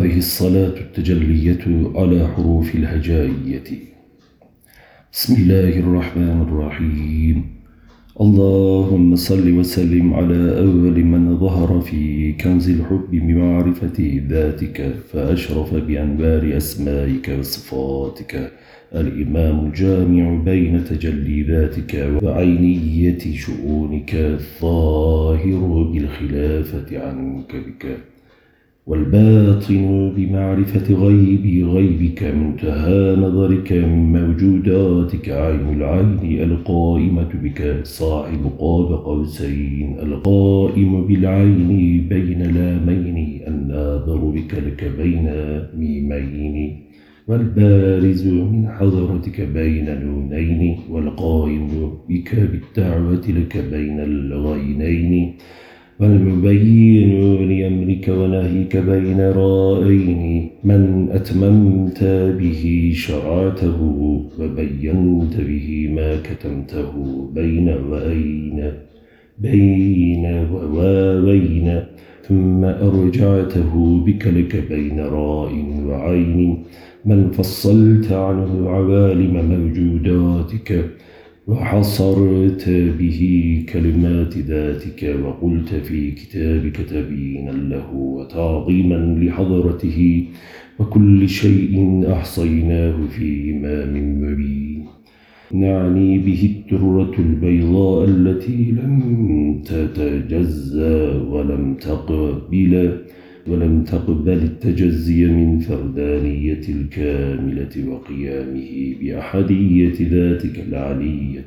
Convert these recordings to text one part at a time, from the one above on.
هذه الصلاة التجلية على حروف الهجائية. بسم الله الرحمن الرحيم. اللهم صل وسلم على أول من ظهر في كنز الحب بمعرفة ذاتك فأشرف بأنبار أسمائك وصفاتك. الإمام الجامع بين تجلي ذاتك وعينية شؤونك الظاهر بالخلافة عنك بك. والباطن بمعرفة غيب غيبك منتهى نظرك من موجوداتك. عين العين القائمة بك صاحب قاب قوسين. القائم بالعين بين لامين الناظر بك لك بين ميمين. والبارز من حضرتك بين نونين. والقائم بك بالدعوة لك بين الغينين. والمبين لأمرك ونهيك بين رائين من أتممت به شرعته وبينت به ما كتمته بين وأين بين وواوين ثم أرجعته بك لك بين راء وعين. من فصلت عنه عوالم موجوداتك وحصرت به كلمات ذاتك وقلت في كتابك تبينا له وتعظيما لحضرته وكل شيء أحصيناه في إمام مبين. نعني به الترة البيضاء التي لم تتجزى ولم تقبل. ولم تقبل التجزي من فردانية الكاملة وقيامه بأحدية ذاتك العلية.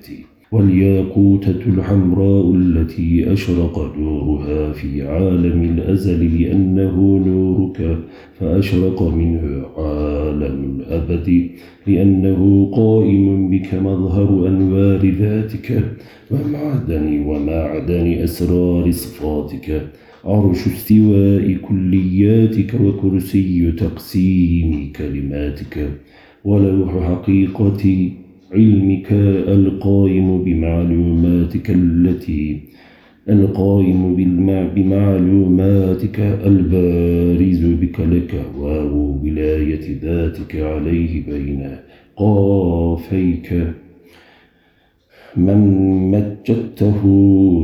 والياقوتة الحمراء التي أشرق نورها في عالم الأزل لأنه نورك فأشرق منه عالم الأبد لأنه قائم بك مظهر أنوار ذاتك. ومعدن ومعدن أسرار صفاتك. عرش استواء كلياتك وكرسي تقسيم كلماتك ولوح حقيقة علمك القائم بمعلوماتك التي القائم بمعلوماتك البارز بك لك واو ولاية ذاتك عليه بين قافيك. من مجدته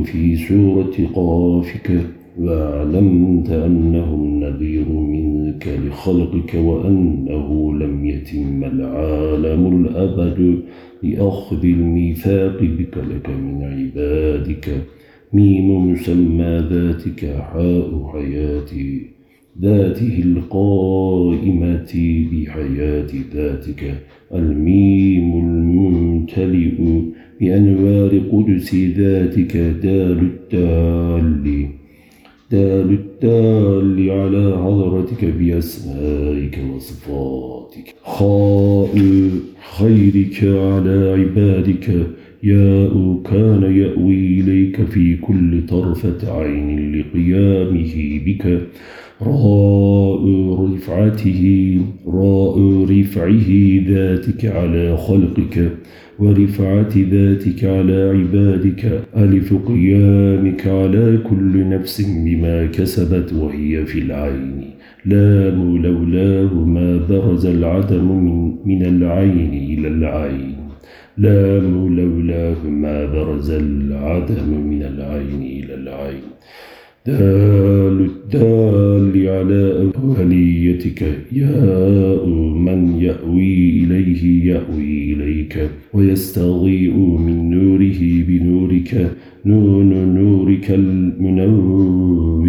في سورة قافك وعلمت أنه النذير منك لخلقك وأنه لم يتم العالم الأبد لأخذ الميثاق بك لك من عبادك. ميم مسمى ذاتك حاء حياتي ذاته القائمة بحياة ذاتك. الميم الممتلئ بأنوار قدس ذاتك دال التالي. دال التال على حضرتك بأسمائك وصفاتك. خاء خيرك على عبادك. ياء كان يأوي إليك في كل طرفة عين لقيامه بك. راء رفعته راء رفعه ذاتك على خلقك ورفعة ذاتك على عبادك. ألف قيامك على كل نفس بما كسبت وهي في العين. لام لولاه ما برز العدم من, العين إلى العين. لام لولاه ما برز العدم من العين إلى العين. دال الدال على أوليتك ياء من يأوي إليه يأوي إليك ويستضيء من نوره بنورك. نون نورك المنور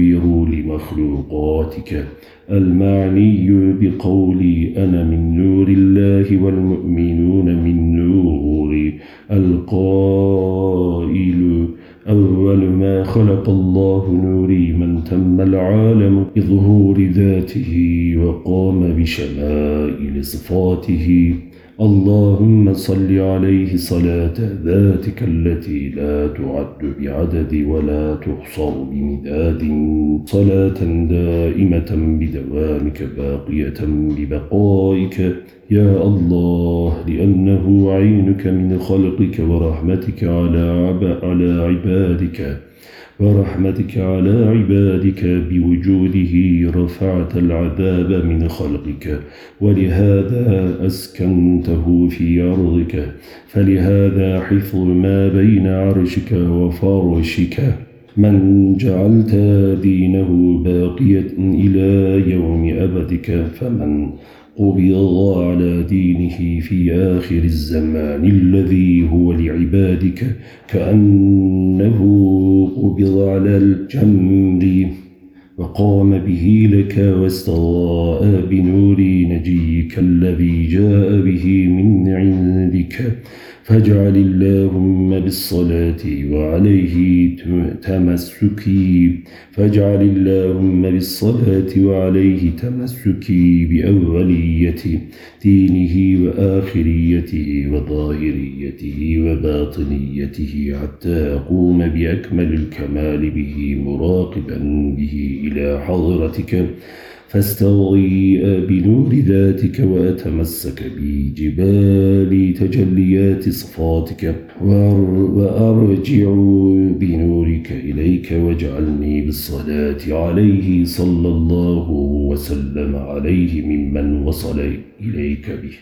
لمخلوقاتك. المعني بقولي أنا من نور الله والمؤمنون من نور. القائل أول ما خلق الله نوري من تم العالم بظهور ذاته وقام بشمائل صفاته. اللهم صل عليه صلاة ذاتك التي لا تعد بعدد ولا تحصر بمداد. صلاة دائمة بدوامك باقية ببقائك. يا الله لأنه عينك من خلقك ورحمتك على, على عبادك. ورحمتك على عبادك بوجوده رفعت العذاب من خلقك. ولهذا أسكنته في أرضك. فلهذا حفظ ما بين عرشك وفرشك. من جعلت دينه باقية إلى يوم أبدك فمن قبض على دينه في آخر الزمان الذي هو لعبادك كأنه قبض على الجمر وقام به لك واستضاء بنور نجيك الذي جاء به من عندك. فاجعل اللهم بالصلاة وعليه تمسكي. فاجعل اللهم بالصلاة وعليه تمسكي بأولية دينه وآخريته وظاهريته وباطنيته حتى أقوم بأكمل الكمال به مراقبا به إلى حضرتك. فاستضيء بنور ذاتك وأتمسك بجبال تجليات صفاتك وأرجع بنورك إليك واجعلني بالصلاة عليه صلى الله وسلم عليه ممن وصل إليك به.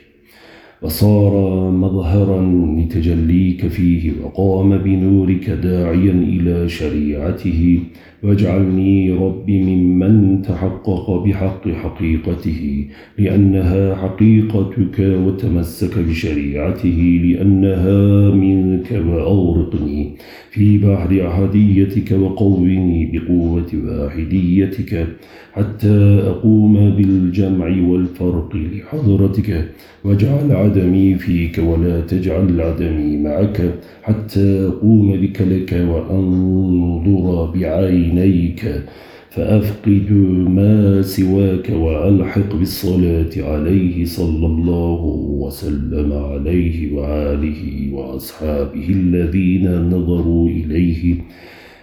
وصار مظهرا لتجليك فيه وقام بنورك داعيا إلى شريعته واجعلني رب ممن تحقق بحق حقيقته لأنها حقيقتك وتمسك بشريعته لأنها منك وأغرقني في بحر أحديتك وقوّني بقوة واحديتك حتى أقوم بالجمع والفرق لحضرتك واجعل عدمي فيك ولا تجعل عدمي معك حتى أقوم بك لك وأنظر بعينيك فأفقد ما سواك وألحق بالصلاة عليه صلى الله وسلم عليه وآله وأصحابه الذين نظروا إليه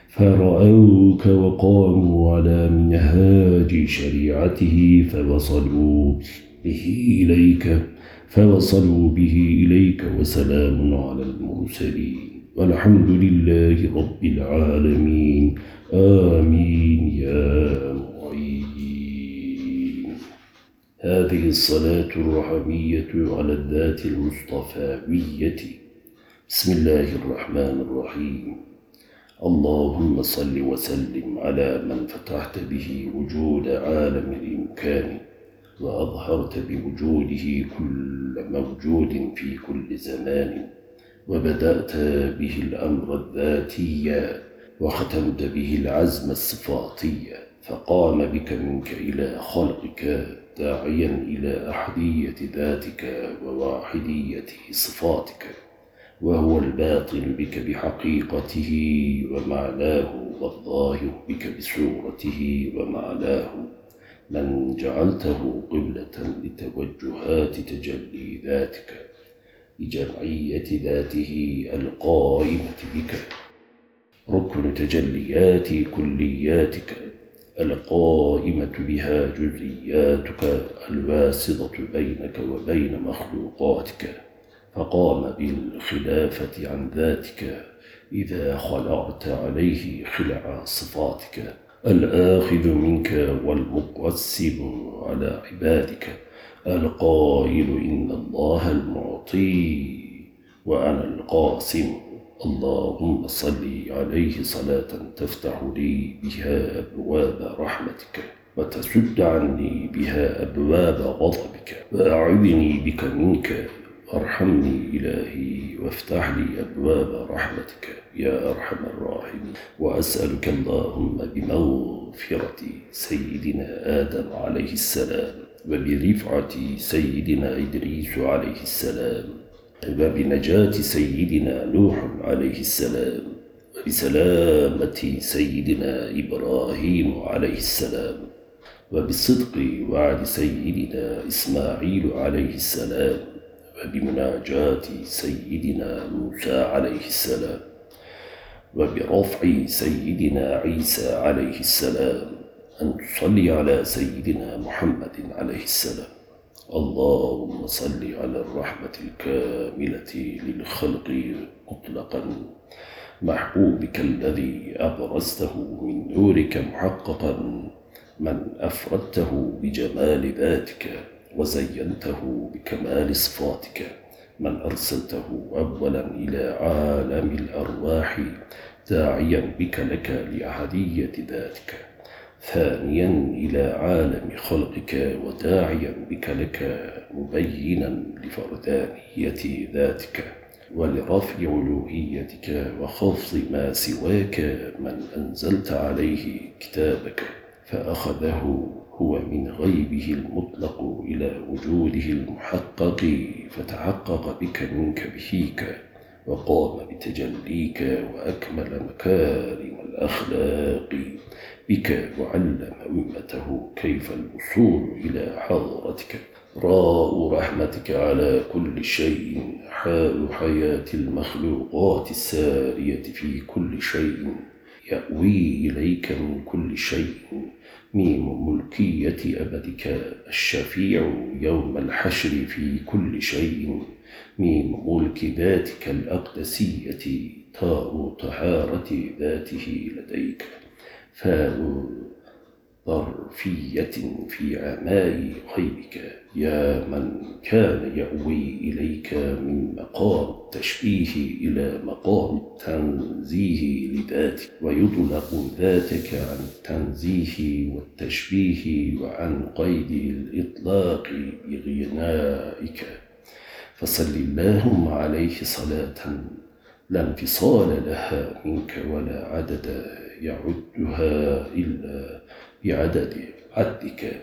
فرأوك وقاموا على منهاج شريعته فوصلوا به إليك فوصلوا به إليك وسلام على المرسلين والحمد لله رب العالمين. آمين يا معين. هذه الصلاة الرحمية على الذات المصطفاوية. بسم الله الرحمن الرحيم. اللهم صل وسلم على من فتحت به وجود عالم الإمكان وأظهرت بوجوده كل موجود في كل زمان وبدأت به الأمر الذاتي. وختمت به العزم الصفاتي فقام بك منك إلى خلقك داعيا إلى أحدية ذاتك وواحدية صفاتك وهو الباطن بك بحقيقته ومعناه والظاهر بك بصورته ومعناه. من جعلته قبلة لتوجهات تجلي ذاتك لجمعية ذاته القائمة بك. ركن تجليات كلياتك القائمة بها جزئياتك الواسطة بينك وبين مخلوقاتك. فقام بالخلافة عن ذاتك إذا خلعت عليه خلع صفاتك. الآخذ منك والمقسم على عبادك. القائل إن الله المعطي وأنا القاسم. اللهم صل عليه صلاة تفتح لي بها أبواب رحمتك وتسد عني بها أبواب غضبك وأعذني بك منك وارحمني إلهي وافتح لي أبواب رحمتك يا أرحم الراحمين. وأسألك اللهم بمغفرة سيدنا آدم عليه السلام وبرفعة سيدنا إدريس عليه السلام. وبنجاة سيدنا نوح عليه السلام وبسلامة سيدنا إبراهيم عليه السلام وبصدق وعد سيدنا إسماعيل عليه السلام وبمناجاة سيدنا موسى عليه السلام وبرفع سيدنا عيسى عليه السلام أن تصلي على سيدنا محمد عليه السلام. اللهم صل على الرحمة الكاملة للخلق مطلقا. محبوبك الذي أبرزته من نورك محققا. من أفردته بجمال ذاتك وزينته بكمال صفاتك. من أرسلته أولا إلى عالم الأرواح داعيا بك لك لأحدية ذاتك. ثانيا إلى عالم خلقك وداعيا بك لك مبينا لفردانية ذاتك ولرفع ألوهيتك وخفض ما سواك من أنزلت عليه كتابك فأخذه هو من غيبه المطلق إلى وجوده المحقق فتحقق بك منك بهيك وقام بتجليك وأكمل مكارم الأخلاق بك وعلم أمته كيف الوصول إلى حضرتك. راء رحمتك على كل شيء حال حياة المخلوقات السارية في كل شيء. يأوي إليك من كل شيء ميم ملكية أبدك الشفيع يوم الحشر في كل شيء. ميم ملك ذاتك الأقدسية تاء طهارة ذاته لديك. فاء ظرفية في عماء غيبك يا من كان يأوي إليك من مقام التشبيه إلى مقام التنزيه لذاتك ويطلق ذاتك عن التنزيه والتشبيه وعن قيد الإطلاق بغنائك فصل اللهم عليه صلاة لا انفصال لها منك ولا عدد يعدها إلا بعدد عدك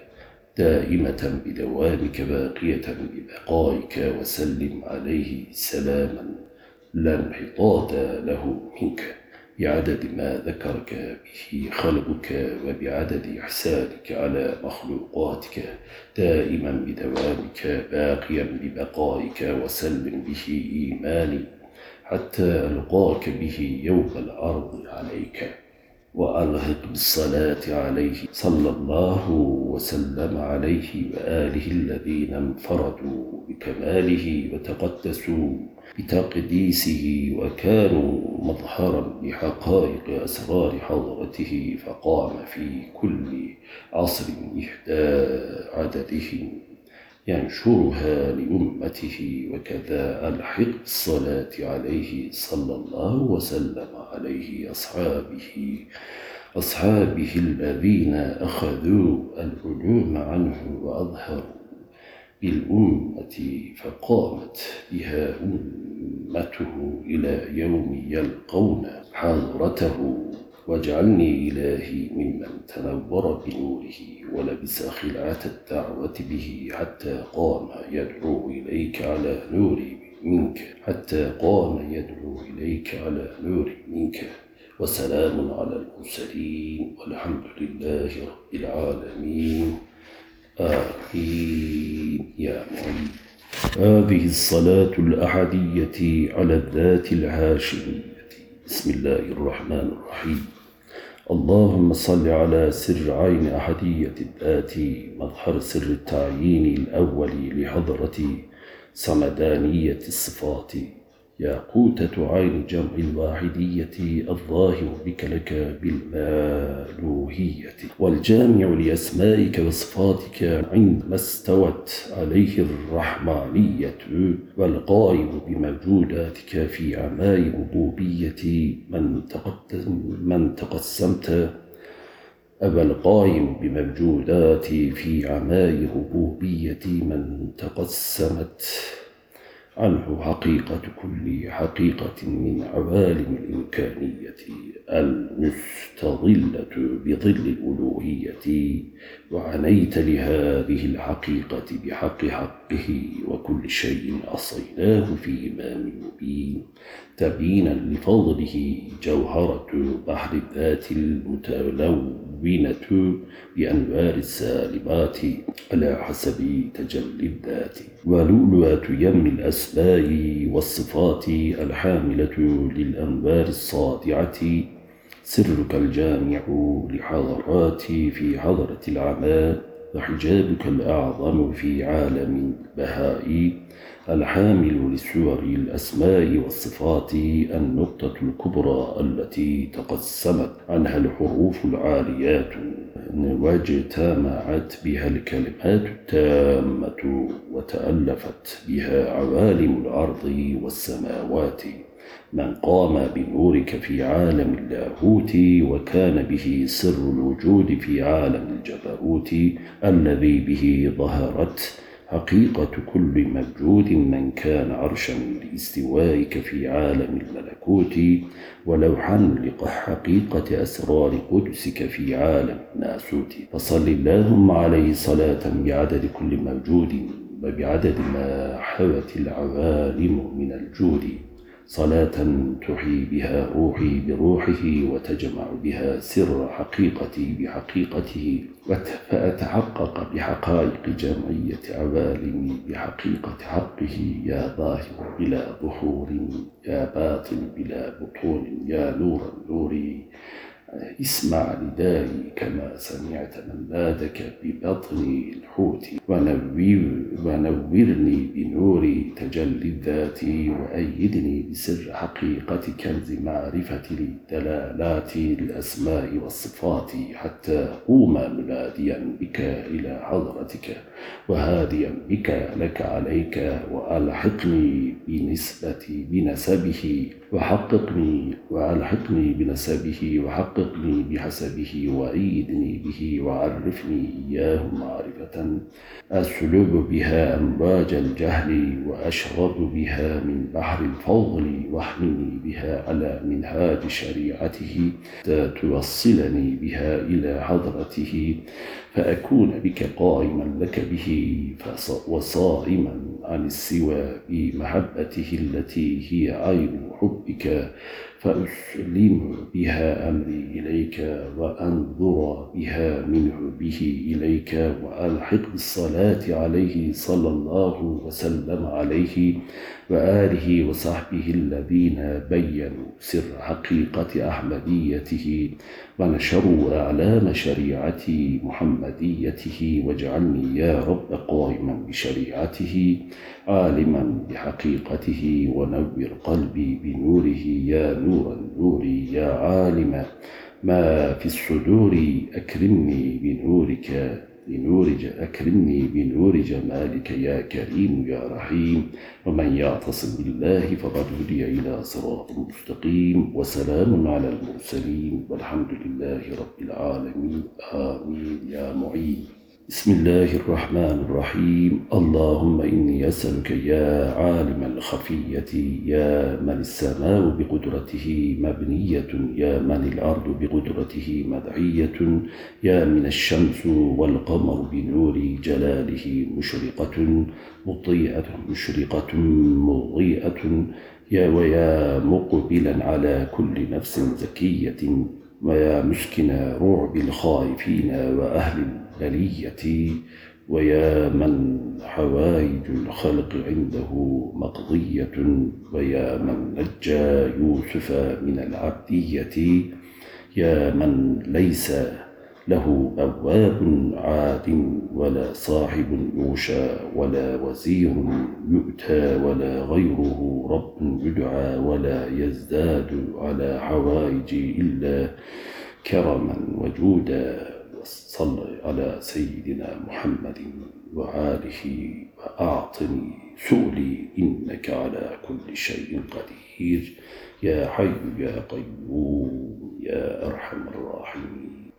دائمة بدوامك باقية ببقائك وسلم عليه سلاما لا انحطاط له منك. بعدد ما ذكرك به خلقك وبعدد إحسانك على مخلوقاتك دائما بدوامك باقيا ببقائك وسلم به إيماني حتى ألقاك به يوم العرض عليك. وألهق بالصلاة عليه صلى الله وسلم عليه وآله الذين انفردوا بكماله وتقدسوا بتقديسه وكانوا مظهرا لحقائق أسرار حضرته فقام في كل عصر إحدى عددهم ينشرها لأمته وكذا ألحق الصلاة عليه صلى الله وسلم عليه أصحابه. أصحابه الذين أخذوا العلوم عنه وأظهروا بالأمة فقامت بها أمته إلى يوم يلقون حضرته. واجعلني إلهي ممن تنور بنوره ولبس خلعة الدعوة به حتى قام يدعو إليك على نور منك حتى قام يدعو إليك على نور منك. وسلام على المرسلين والحمد لله رب العالمين. آمين يا معين هذه الصلاة الأحدية على الذات الهاشمية بسم الله الرحمن الرحيم. اللهم صل على سر عين أحدية الذات مظهر سر التعيين الأول لحضرة صمدانية الصفات. ياقوتة عين جمع الواحدية الظاهر بك لك بالمالوهية والجامع لأسمائك وصفاتك عندما استوت عليه الرحمانية والقائم بموجوداتك في عماء ربوبية من, من تقسمت أبا القائم بموجوداتي في عماء ربوبية من تقسمت. عنه حقيقة كل حقيقة من عوالم الإمكانية المستظلة بظل الألوهية وعنيت لهذه الحقيقة بحق حقه وكل شيء أصيناه في إمام مبين. تبينا لفضله جوهرة بحر الذات المتلونة بأنوار السالبات على حسب تجلي الذات. ولؤلؤة يم الأسماء والصفات الحاملة للأنوار الصادعة. سرك الجامع لحضرات في حضرة العماء وحجابك الأعظم في عالم البهاء. الحامل لسور الأسماء والصفات النقطة الكبرى التي تقسمت عنها الحروف العاليات واجتمعت بها الكلمات التامة وتألفت بها عوالم الأرض والسماوات. من قام بنورك في عالم اللاهوت وكان به سر الوجود في عالم الجبروت الذي به ظهرت حقيقة كل موجود من كان عرشا لاستوائك في عالم الملكوت ولوحا لحقيقة أسرار قدسك في عالم الناسوت فصل اللهم عليه صلاة بعدد كل موجود وبعدد ما حوت العوالم من الجود. صلاة تحيي بها روحي بروحه وتجمع بها سر حقيقتي بحقيقته فأتحقق بحقائق جمعية عوالمي بحقيقة حقه يا ظاهر بلا ظهور يا باطن بلا بطون يا نور النور اسمع ندائي كما سمعت من نادك ببطن الحوت ونورني بنور تجلي الذات وأيدني بسر حقيقة كنز معرفة دلالات الأسماء والصفات حتى أقوم مناديا بك إلى حضرتك وهاديا بك لك عليك وألحقني بنسبة بنسبه. وحققني وألحقني بنسبه وحققني بحسبه وأيدني به وعرفني إياه معرفة. أسلب بها أمواج الجهل وأشرب بها من بحر الفضل واحملني بها على منهاج شريعته. توصلني بها إلى حضرته. فأكون بك قائما لك به وصائما عن السوى بمحبته التي هي عين حبك. فأسلم بها أمري إليك وأنظر بها منه به إليك وألحق بالصلاة عليه صلى الله وسلم عليه وآله وصحبه الذين بينوا سر حقيقة أحمديته ونشروا أعلام شريعة محمديته واجعلني يا رب قائما بشريعته عالما بحقيقته ونور قلبي بنوره يا نور النور يا عالم. ما في الصدور أكرمني بنورك بنور أكرمني بنور جمالك يا كريم يا رحيم. ومن يعتصم بالله فقد هدي إلى صراط مستقيم. وسلام على المرسلين. والحمد لله رب العالمين. آمين يا معين. بسم الله الرحمن الرحيم. اللهم إني أسألك يا عالم الخفية يا من السماء بقدرته مبنية يا من الأرض بقدرته مدعية يا من الشمس والقمر بنور جلاله مشرقة مضيئة مشرقة مضيئة يا ويا مقبلا على كل نفس زكية ويا مسكن رعب الخائفين وأهل البلية ويا من حوائج الخلق عنده مقضية ويا من نجى يوسف من العبدية يا من ليس له أبواب عاد ولا صاحب يوشى ولا وزير يؤتى ولا غيره رب يدعى ولا يزداد على حوائج إلا كرما وجودا. صل على سيدنا محمد وآله وأعطني سؤلي إنك على كل شيء قدير. يا حي يا قيوم يا أرحم الراحمين.